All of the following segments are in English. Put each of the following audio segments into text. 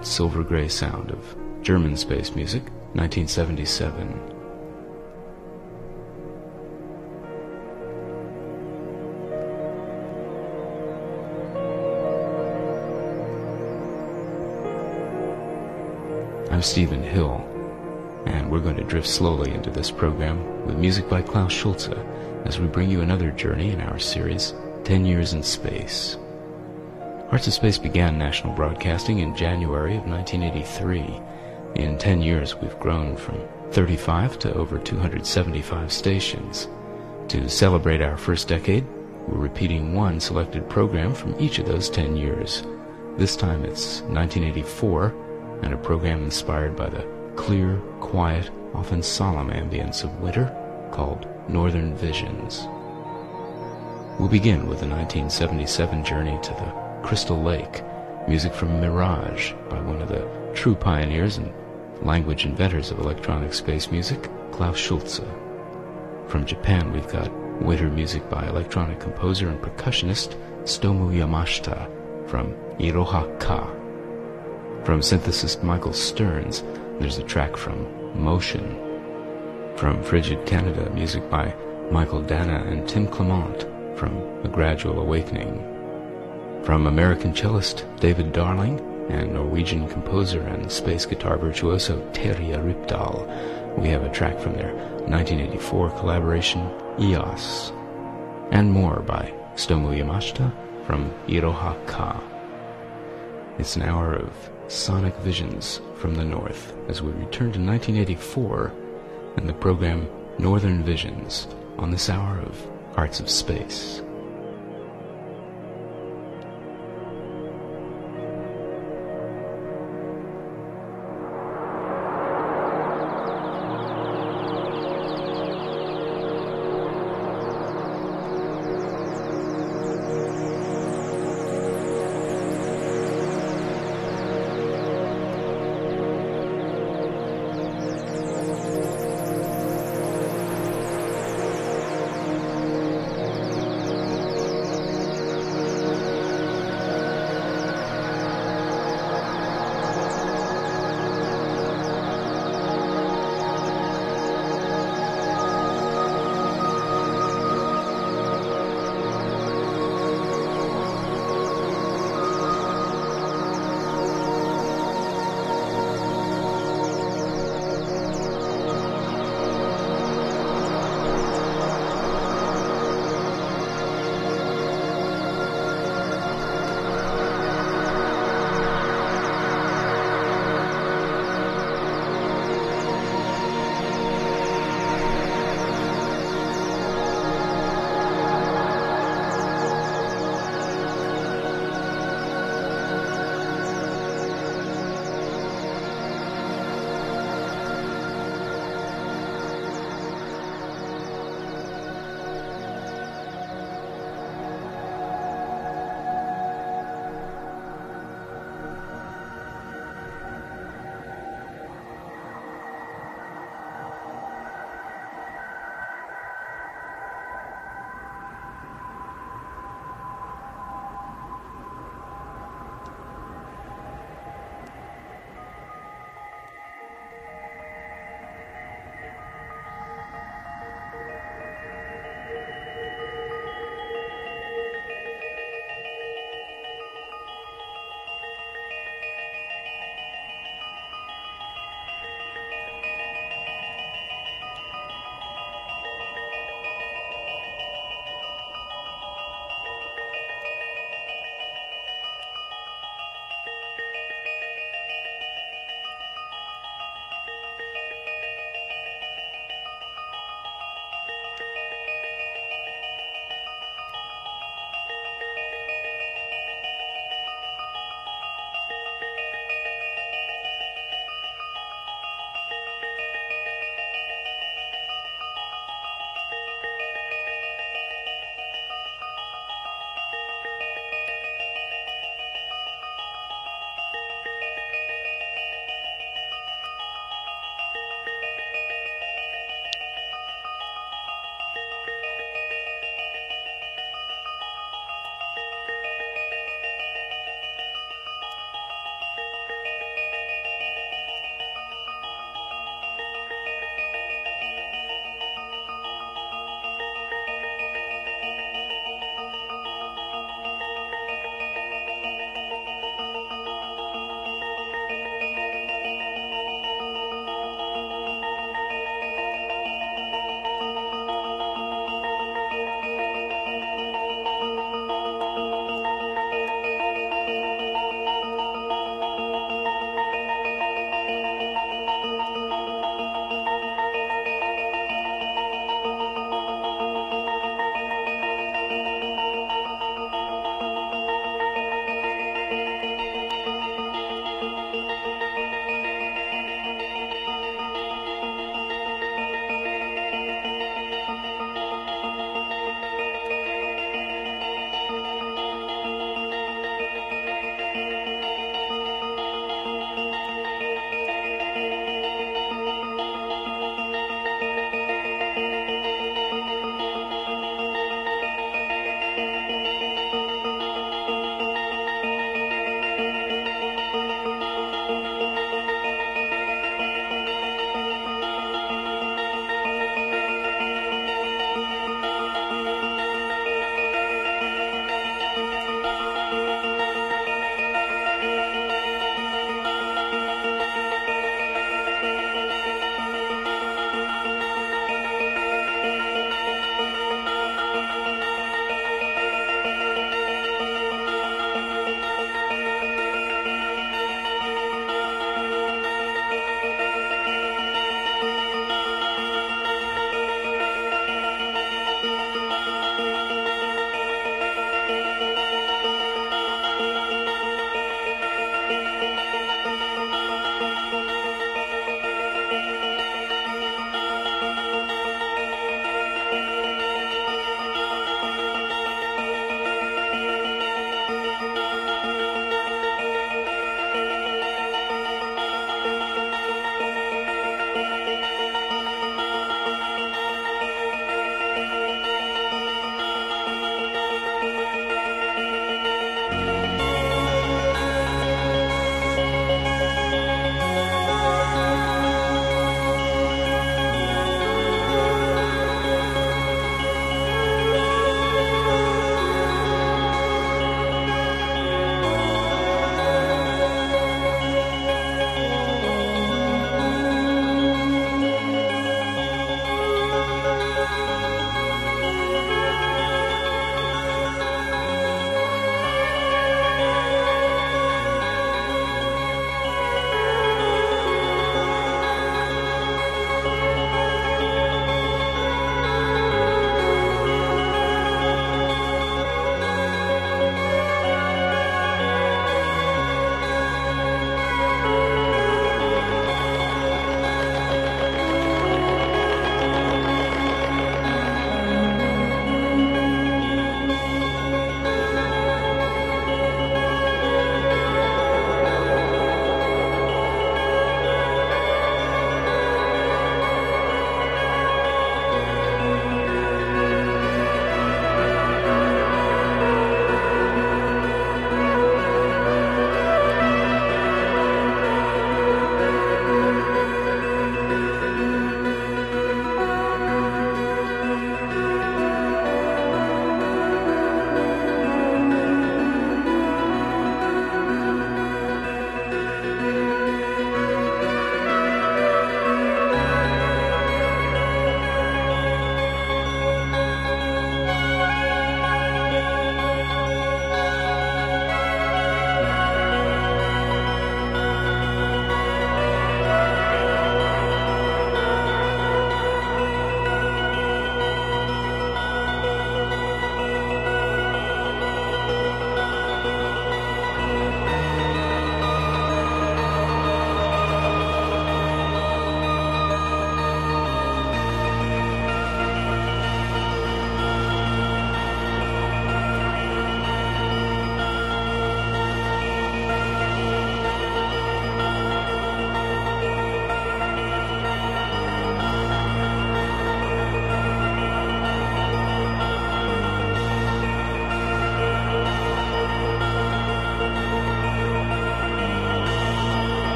cold silver gray sound of German space music, 1977. I'm Stephen Hill, and we're going to drift slowly into this program with music by Klaus Schulze as we bring you another journey in our series, 10 Years in Space. Hearts of Space began national broadcasting in January of 1983. In 10 years, we've grown from 35 to over 275 stations. To celebrate our first decade, we're repeating one selected program from each of those 10 years. This time it's 1984 and a program inspired by the clear, quiet, often solemn ambience of winter called Northern Visions. We'll begin with the 1977 journey to the Crystal Lake, music from Mirage by one of the true pioneers and language inventors of electronic space music, Klaus Schulze. From Japan, we've got winter music by electronic composer and percussionist Stomu Yamashita from Iroha Ka. From synthesist Michael Stearns, there's a track from M'Ocean. From Frigid Canada, music by Michael Dana and Tim Clement from A Gradual Awakening. From American cellist David Darling and Norwegian composer and space guitar virtuoso Terje Rypdal, we have a track from their 1984 collaboration EOS. And more by Stomu Yamashita from Iroha Ka. It's an hour of sonic visions from the north as we return to 1984 and the program Northern Visions on this hour of Hearts of Space.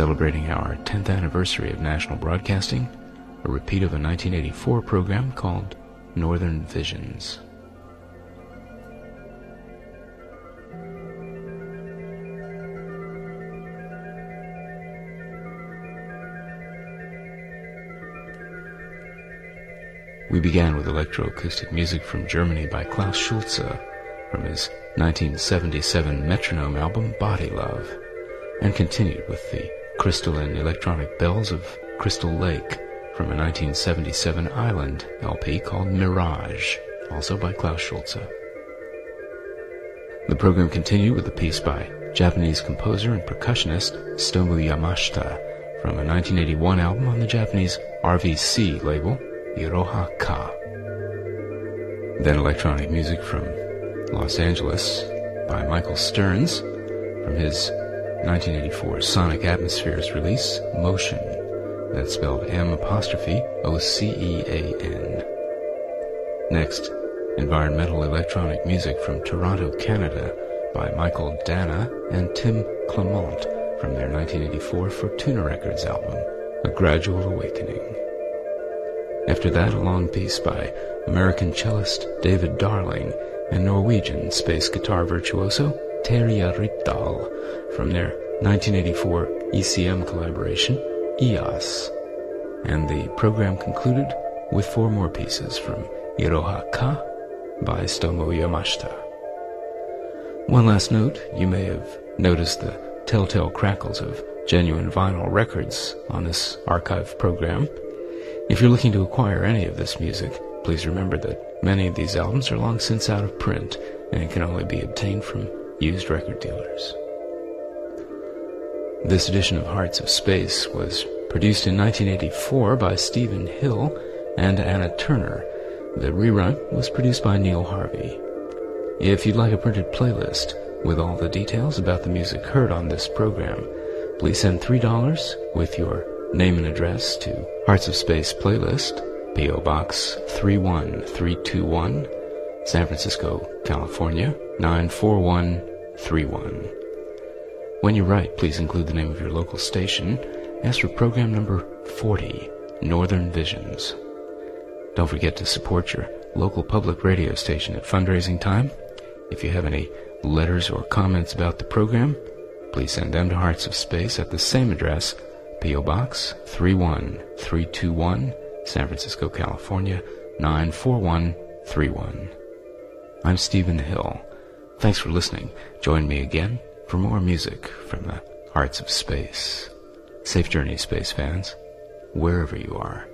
Celebrating our 10th anniversary of national broadcasting, a repeat of a 1984 program called Northern Visions. We began with electroacoustic music from Germany by Klaus Schulze from his 1977 metronome album Body Love, and continued with the crystalline electronic bells of Crystal Lake from a 1977 Island LP called Mirage, also by Klaus Schulze. The program continued with a piece by Japanese composer and percussionist Stomu Yamashita from a 1981 album on the Japanese RVC label Iroha Ka. Then electronic music from Los Angeles by Michael Stearns from his 1984 Sonic Atmospheres release, M'Ocean. That's spelled M apostrophe O C E A N. Next, environmental electronic music from Toronto, Canada by Michael Dana and Tim Clement from their 1984 Fortuna Records album, A Gradual Awakening. After that, a long piece by American cellist David Darling and Norwegian space guitar virtuoso Terje Rypdal from their 1984 ECM collaboration, EOS. And the program concluded with four more pieces from Iroha Ka by Stomu Yamashita. One last note, you may have noticed the telltale crackles of genuine vinyl records on this archive program. If you're looking to acquire any of this music, please remember that many of these albums are long since out of print and can only be obtained from used record dealers. This edition of Hearts of Space was produced in 1984 by Stephen Hill and Anna Turner. The rerun was produced by Neil Harvey. If you'd like a printed playlist with all the details about the music heard on this program, please send $3 with your name and address to Hearts of Space Playlist, P.O. Box 31321, San Francisco, California 94131. When you write, please include the name of your local station. Ask for program number 40, Northern Visions. Don't forget to support your local public radio station at fundraising time. If you have any letters or comments about the program, please send them to Hearts of Space at the same address P.O. Box 31321, San Francisco, California 94131. I'm Stephen Hill. Thanks for listening. Join me again for more music from the Hearts of Space. Safe journey, space fans, wherever you are.